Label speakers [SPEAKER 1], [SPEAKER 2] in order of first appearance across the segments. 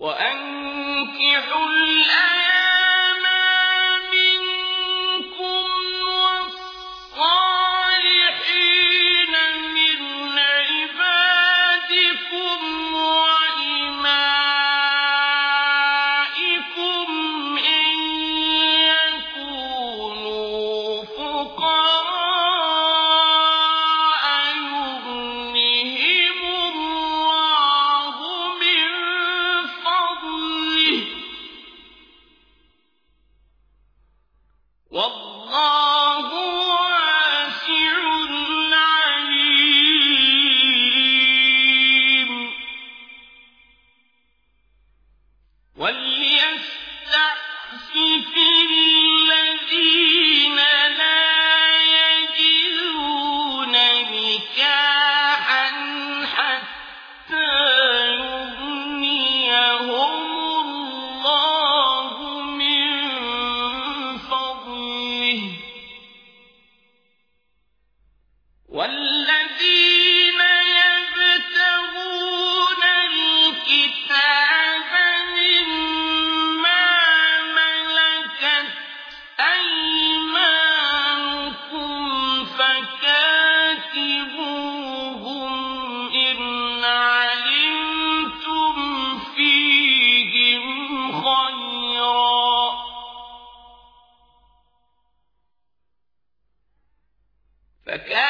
[SPEAKER 1] وأنكحوا الآن والذين يبتغون الكتاب مما ملكت أيمانكم فكاتبوهم إن علمتم فيهم خيرا. فكاتبوهم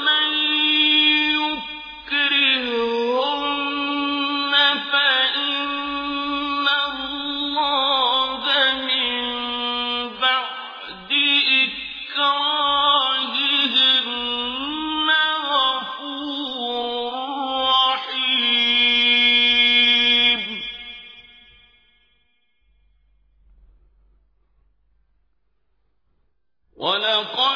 [SPEAKER 1] ولقد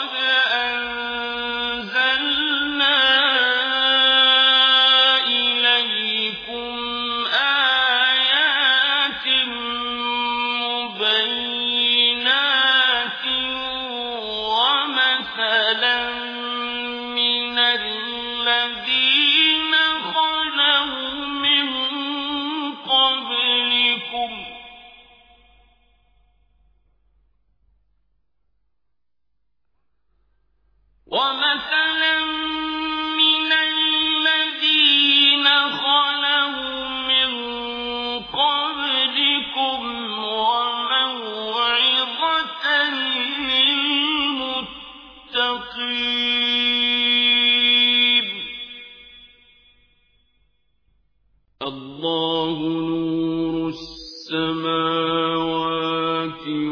[SPEAKER 1] الله نور السماوات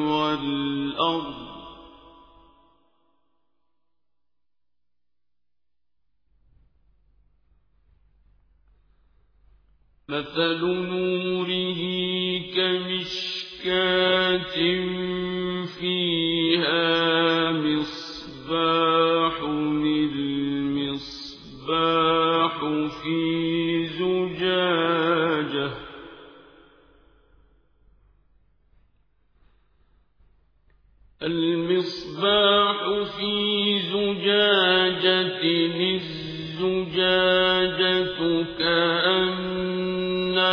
[SPEAKER 1] والأرض. مثل نوره كمشكاة فيها مصباح المصباح في زجاج. زجاجة أنها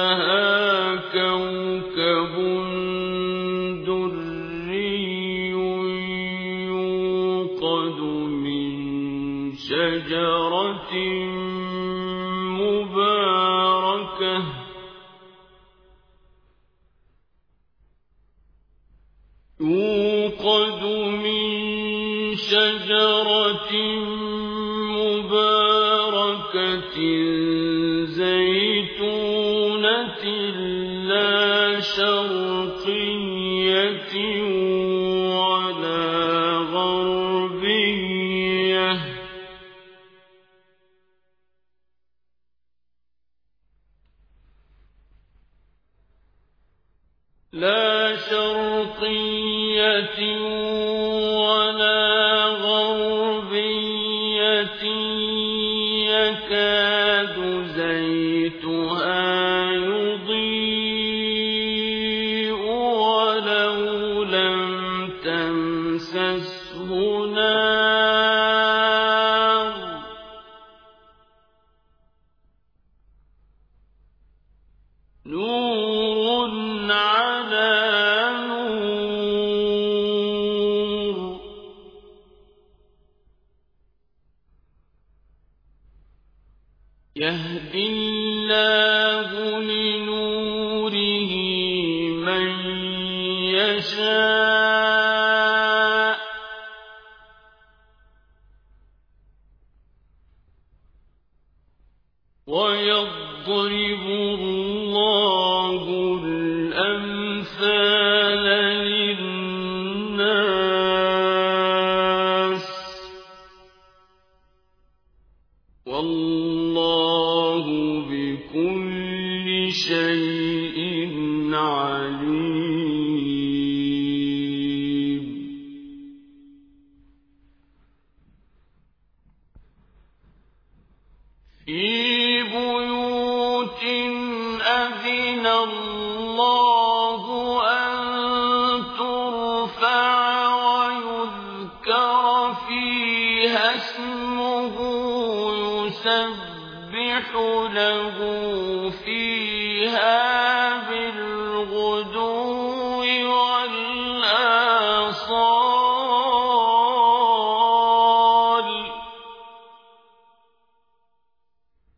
[SPEAKER 1] كوكب دري يوقد من شجرة مباركة. يوقد من شجرة مباركة زيتونة لا شرقية ولا غربية لا شرقية تمسسه نار نور على نور يهدي الله لنوره من يشاء الأمثال للناس والله بكل شيء عليم. في بيوت أذن الله فيها